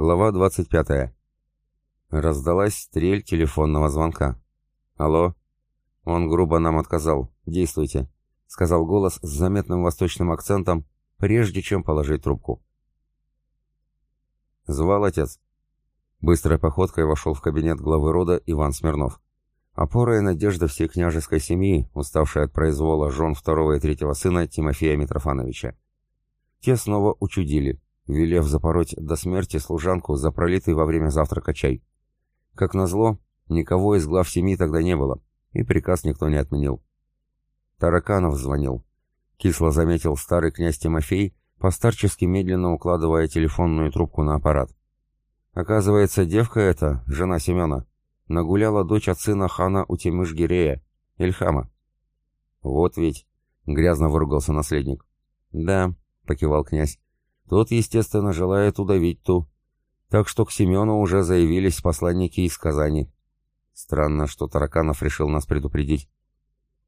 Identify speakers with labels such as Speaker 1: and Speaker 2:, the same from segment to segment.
Speaker 1: Глава 25. Раздалась стрель телефонного звонка. «Алло?» Он грубо нам отказал. «Действуйте», — сказал голос с заметным восточным акцентом, прежде чем положить трубку. Звал отец. Быстрой походкой вошел в кабинет главы рода Иван Смирнов. Опора и надежда всей княжеской семьи, уставшей от произвола жен второго и третьего сына Тимофея Митрофановича. Те снова учудили, велев запороть до смерти служанку за пролитый во время завтрака чай. Как назло, никого из глав семьи тогда не было, и приказ никто не отменил. Тараканов звонил. Кисло заметил старый князь Тимофей, постарчески медленно укладывая телефонную трубку на аппарат. Оказывается, девка эта, жена Семена, нагуляла дочь от сына хана Утимыш-Гирея, Эльхама. «Вот ведь!» — грязно выругался наследник. «Да», — покивал князь, — «тот, естественно, желает удавить ту. Так что к Семену уже заявились посланники из Казани. Странно, что Тараканов решил нас предупредить.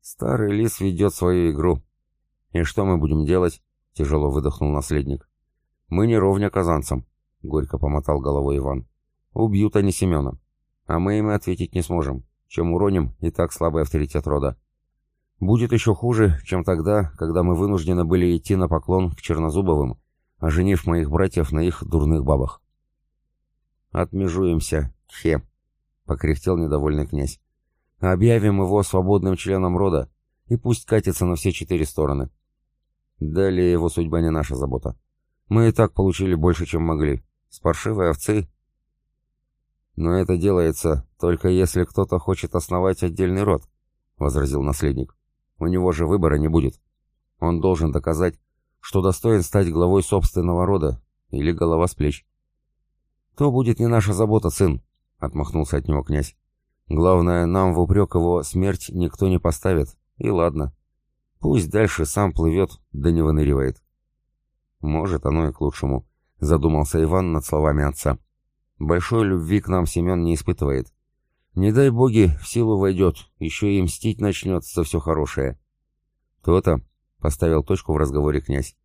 Speaker 1: Старый лис ведет свою игру. И что мы будем делать?» — тяжело выдохнул наследник. «Мы не ровня казанцам», — горько помотал головой Иван. «Убьют они Семена. А мы им ответить не сможем, чем уроним и так слабый авторитет рода. Будет еще хуже, чем тогда, когда мы вынуждены были идти на поклон к Чернозубовым, оженив моих братьев на их дурных бабах. «Отмежуемся, хе!» — покряхтел недовольный князь. «Объявим его свободным членом рода, и пусть катится на все четыре стороны. Далее его судьба не наша забота. Мы и так получили больше, чем могли. С паршивой овцы «Но это делается только если кто-то хочет основать отдельный род», — возразил наследник. «У него же выбора не будет. Он должен доказать, что достоин стать главой собственного рода или голова с плеч». «То будет не наша забота, сын», — отмахнулся от него князь. «Главное, нам в упрек его смерть никто не поставит, и ладно. Пусть дальше сам плывет, да не выныривает». «Может, оно и к лучшему», — задумался Иван над словами отца. Большой любви к нам Семен не испытывает. Не дай боги, в силу войдет, еще и мстить начнет за все хорошее. То-то, — поставил точку в разговоре князь.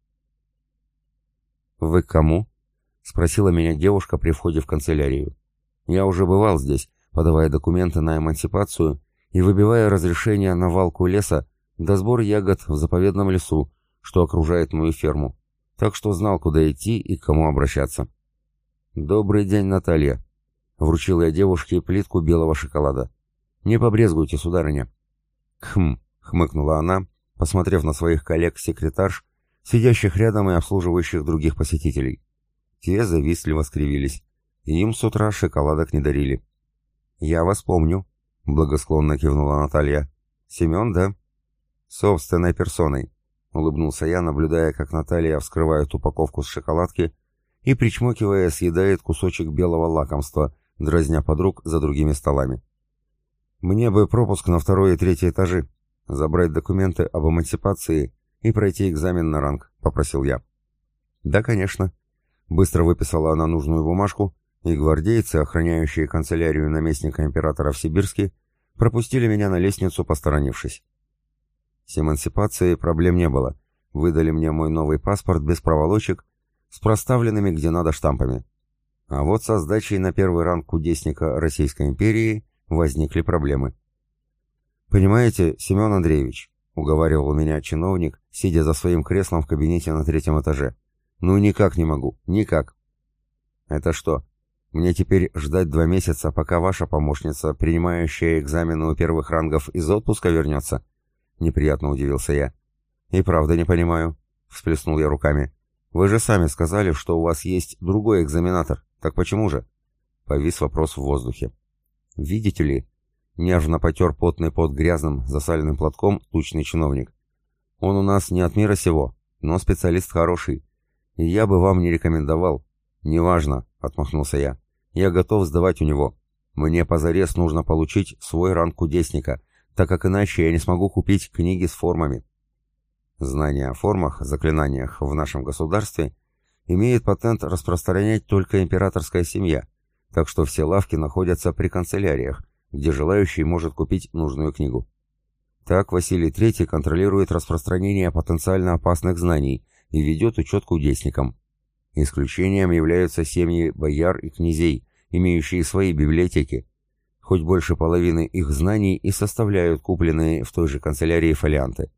Speaker 1: «Вы к кому?» — спросила меня девушка при входе в канцелярию. «Я уже бывал здесь, подавая документы на эмансипацию и выбивая разрешение на валку леса до сбор ягод в заповедном лесу, что окружает мою ферму, так что знал, куда идти и к кому обращаться». «Добрый день, Наталья!» Вручил я девушке плитку белого шоколада. «Не побрезгуйте, сударыня!» «Хм!» — хмыкнула она, посмотрев на своих коллег-секретарш, сидящих рядом и обслуживающих других посетителей. Те завистливо скривились. Им с утра шоколадок не дарили. «Я вас помню», — благосклонно кивнула Наталья. «Семен, да?» «Собственной персоной», — улыбнулся я, наблюдая, как Наталья вскрывает упаковку с шоколадки и, причмокивая, съедает кусочек белого лакомства, дразня подруг за другими столами. «Мне бы пропуск на второй и третий этажи, забрать документы об эмансипации и пройти экзамен на ранг», — попросил я. «Да, конечно». Быстро выписала она нужную бумажку, и гвардейцы, охраняющие канцелярию наместника императора в Сибирске, пропустили меня на лестницу, посторонившись. С эмансипацией проблем не было. Выдали мне мой новый паспорт без проволочек с проставленными где надо штампами. А вот со сдачей на первый ранг кудесника Российской империи возникли проблемы. «Понимаете, Семен Андреевич», — уговаривал меня чиновник, сидя за своим креслом в кабинете на третьем этаже, — «ну никак не могу, никак». «Это что, мне теперь ждать два месяца, пока ваша помощница, принимающая экзамены у первых рангов, из отпуска вернется?» Неприятно удивился я. «И правда не понимаю», — всплеснул я руками. Вы же сами сказали, что у вас есть другой экзаменатор. Так почему же? Повис вопрос в воздухе. Видите ли, нежно потер потный пот грязным, засаленным платком тучный чиновник. Он у нас не от мира сего, но специалист хороший. И я бы вам не рекомендовал. Неважно, отмахнулся я. Я готов сдавать у него. Мне позарез нужно получить свой ранг кудесника, так как иначе я не смогу купить книги с формами. Знание о формах, заклинаниях в нашем государстве имеет патент распространять только императорская семья, так что все лавки находятся при канцеляриях, где желающий может купить нужную книгу. Так Василий III контролирует распространение потенциально опасных знаний и ведет учет кудесникам. Исключением являются семьи бояр и князей, имеющие свои библиотеки. Хоть больше половины их знаний и составляют купленные в той же канцелярии фолианты.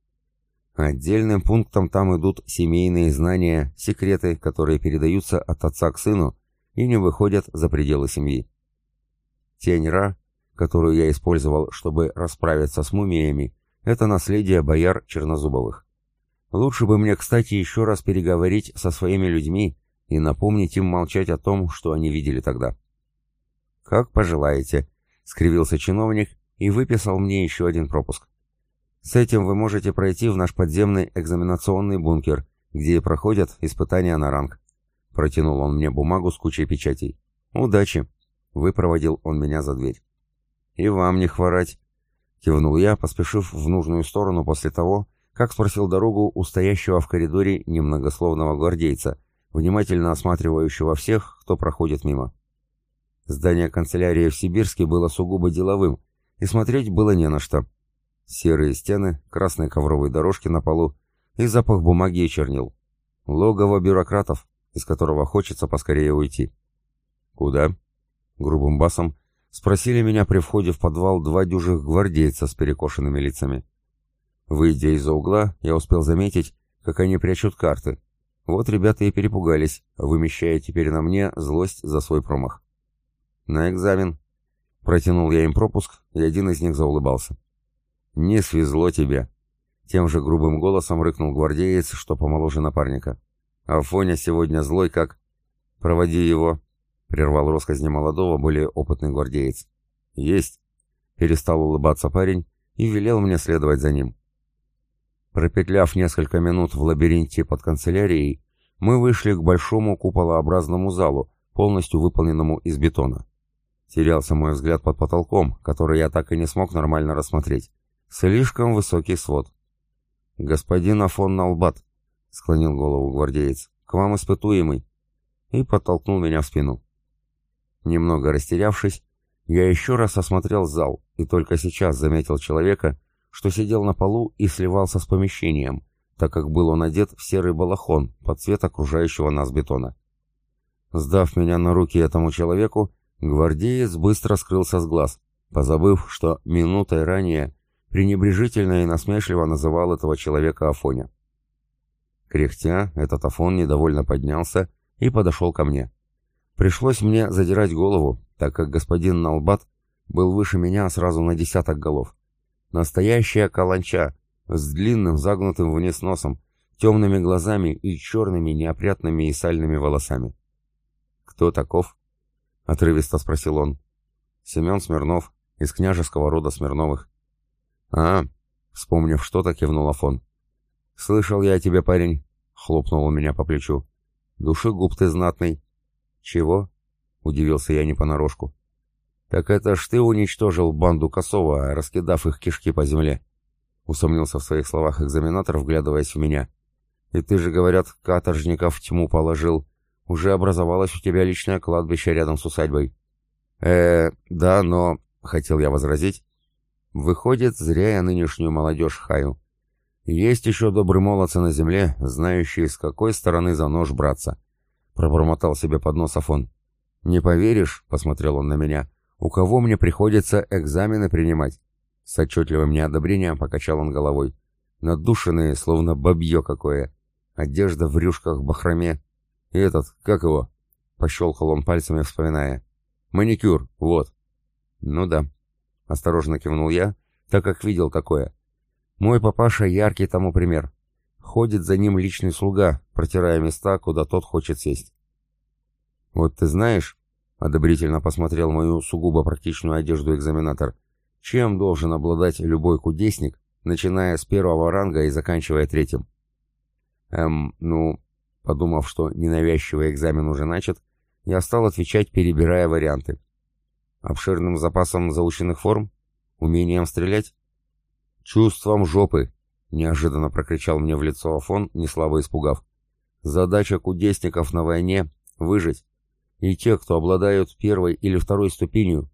Speaker 1: Отдельным пунктом там идут семейные знания, секреты, которые передаются от отца к сыну и не выходят за пределы семьи. Тень Ра, которую я использовал, чтобы расправиться с мумиями, это наследие бояр Чернозубовых. Лучше бы мне, кстати, еще раз переговорить со своими людьми и напомнить им молчать о том, что они видели тогда. «Как пожелаете», — скривился чиновник и выписал мне еще один пропуск. С этим вы можете пройти в наш подземный экзаменационный бункер, где проходят испытания на ранг. Протянул он мне бумагу с кучей печатей. Удачи. Выпроводил он меня за дверь. И вам не хворать. Кивнул я, поспешив в нужную сторону после того, как спросил дорогу у стоящего в коридоре немногословного гвардейца, внимательно осматривающего всех, кто проходит мимо. Здание канцелярии в Сибирске было сугубо деловым, и смотреть было не на что. Серые стены, красные ковровые дорожки на полу и запах бумаги и чернил. Логово бюрократов, из которого хочется поскорее уйти. «Куда?» — грубым басом спросили меня при входе в подвал два дюжих гвардейца с перекошенными лицами. Выйдя из-за угла, я успел заметить, как они прячут карты. Вот ребята и перепугались, вымещая теперь на мне злость за свой промах. «На экзамен». Протянул я им пропуск, и один из них заулыбался. «Не свезло тебе!» Тем же грубым голосом рыкнул гвардеец, что помоложе напарника. «Афоня сегодня злой как...» «Проводи его!» — прервал росказни молодого, более опытный гвардеец. «Есть!» — перестал улыбаться парень и велел мне следовать за ним. Пропетляв несколько минут в лабиринте под канцелярией, мы вышли к большому куполообразному залу, полностью выполненному из бетона. Терялся мой взгляд под потолком, который я так и не смог нормально рассмотреть. Слишком высокий свод. «Господин Афон Налбат», — склонил голову гвардеец, — «к вам испытуемый», и подтолкнул меня в спину. Немного растерявшись, я еще раз осмотрел зал и только сейчас заметил человека, что сидел на полу и сливался с помещением, так как был он одет в серый балахон под цвет окружающего нас бетона. Сдав меня на руки этому человеку, гвардеец быстро скрылся с глаз, позабыв, что минутой ранее пренебрежительно и насмешливо называл этого человека Афоня. Кряхтя, этот Афон недовольно поднялся и подошел ко мне. Пришлось мне задирать голову, так как господин Налбат был выше меня сразу на десяток голов. Настоящая каланча, с длинным загнутым вниз носом, темными глазами и черными неопрятными и сальными волосами. «Кто таков?» — отрывисто спросил он. «Семен Смирнов, из княжеского рода Смирновых. «А?» — вспомнив что-то, кивнул Афон. «Слышал я о тебе, парень», — хлопнул он меня по плечу. «Душегуб ты знатный». «Чего?» — удивился я не понарошку. «Так это ж ты уничтожил банду Косова, раскидав их кишки по земле», — усомнился в своих словах экзаменатор, вглядываясь в меня. «И ты же, говорят, каторжников в тьму положил. Уже образовалось у тебя личное кладбище рядом с усадьбой». «Э, да, но...» — хотел я возразить, Выходит, зря я нынешнюю молодежь хаю. Есть еще добрые молодцы на земле, знающие, с какой стороны за нож браться. Пробормотал себе под нос Афон. «Не поверишь», — посмотрел он на меня, — «у кого мне приходится экзамены принимать?» С отчетливым неодобрением покачал он головой. Надушенные, словно бабье какое. Одежда в рюшках бахроме. И этот, как его? Пощелкал он пальцами, вспоминая. Маникюр, вот. Ну да, — осторожно кивнул я, так как видел такое. «Мой папаша яркий тому пример. Ходит за ним личный слуга, протирая места, куда тот хочет сесть». «Вот ты знаешь», — одобрительно посмотрел мою сугубо практичную одежду экзаменатор, «чем должен обладать любой кудесник, начиная с первого ранга и заканчивая третьим?» «Эм, ну...» Подумав, что ненавязчивый экзамен уже начат, я стал отвечать, перебирая варианты. Обширным запасом заученных форм? Умением стрелять? Чувством жопы, неожиданно прокричал мне в лицо Афон, неслабо испугав. Задача кудесников на войне — выжить. И те, кто обладают первой или второй ступенью,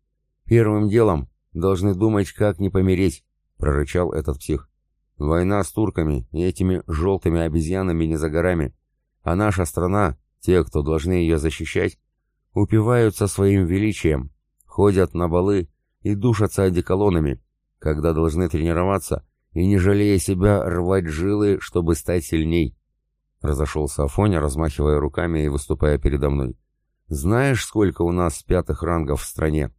Speaker 1: первым делом должны думать, как не помереть, прорычал этот псих. Война с турками и этими желтыми обезьянами не за горами, а наша страна Те, кто должны ее защищать, упиваются своим величием, ходят на балы и душатся одеколонами, когда должны тренироваться и, не жалея себя, рвать жилы, чтобы стать сильней. Разошелся Афоня, размахивая руками и выступая передо мной. «Знаешь, сколько у нас пятых рангов в стране?»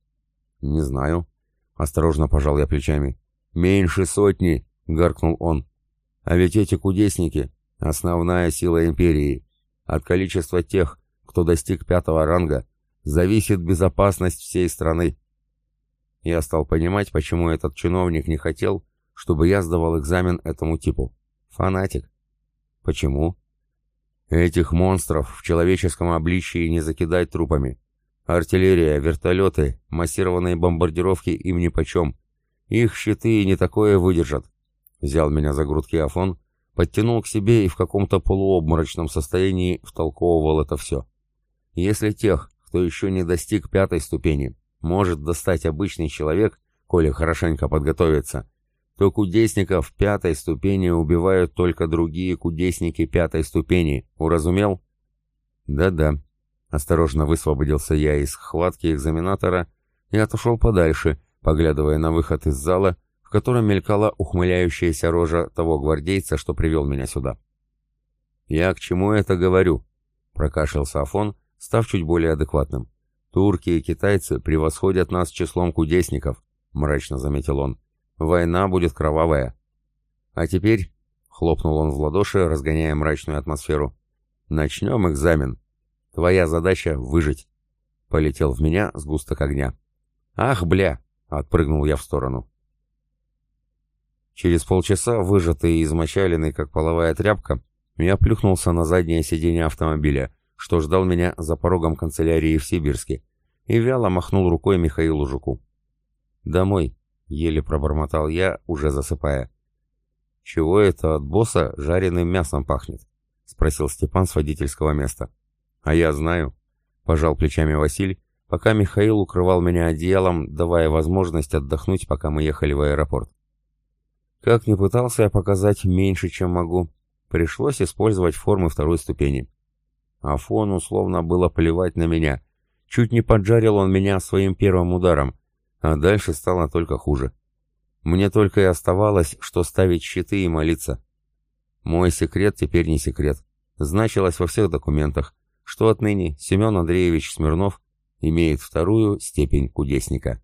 Speaker 1: «Не знаю». Осторожно пожал я плечами. «Меньше сотни!» — гаркнул он. «А ведь эти кудесники — основная сила империи. От количества тех, кто достиг пятого ранга, зависит безопасность всей страны. Я стал понимать, почему этот чиновник не хотел, чтобы я сдавал экзамен этому типу. Фанатик. Почему? Этих монстров в человеческом обличии не закидать трупами. Артиллерия, вертолеты, массированные бомбардировки им нипочем. Их щиты не такое выдержат. Взял меня за грудки Афон, подтянул к себе и в каком-то полуобморочном состоянии втолковывал это все. Если тех, кто еще не достиг пятой ступени, может достать обычный человек, коли хорошенько подготовится, то кудесников пятой ступени убивают только другие кудесники пятой ступени. Уразумел? Да-да. Осторожно высвободился я из хватки экзаменатора и отошел подальше, поглядывая на выход из зала, в котором мелькала ухмыляющаяся рожа того гвардейца, что привел меня сюда. «Я к чему это говорю?» — прокашлялся Афон, став чуть более адекватным. «Турки и китайцы превосходят нас числом кудесников», — мрачно заметил он. «Война будет кровавая». «А теперь», — хлопнул он в ладоши, разгоняя мрачную атмосферу, — «начнем экзамен. Твоя задача — выжить». Полетел в меня сгусток огня. «Ах, бля!» — отпрыгнул я в сторону. Через полчаса, выжатый и измочаленный, как половая тряпка, я плюхнулся на заднее сиденье автомобиля, что ждал меня за порогом канцелярии в Сибирске, и вяло махнул рукой Михаилу Жуку. «Домой», — еле пробормотал я, уже засыпая. «Чего это от босса жареным мясом пахнет?» — спросил Степан с водительского места. «А я знаю», — пожал плечами Василь, пока Михаил укрывал меня одеялом, давая возможность отдохнуть, пока мы ехали в аэропорт. Как ни пытался я показать меньше, чем могу, пришлось использовать формы второй ступени. Афону словно было плевать на меня. Чуть не поджарил он меня своим первым ударом, а дальше стало только хуже. Мне только и оставалось, что ставить щиты и молиться. Мой секрет теперь не секрет. Значилось во всех документах, что отныне Семен Андреевич Смирнов имеет вторую степень кудесника.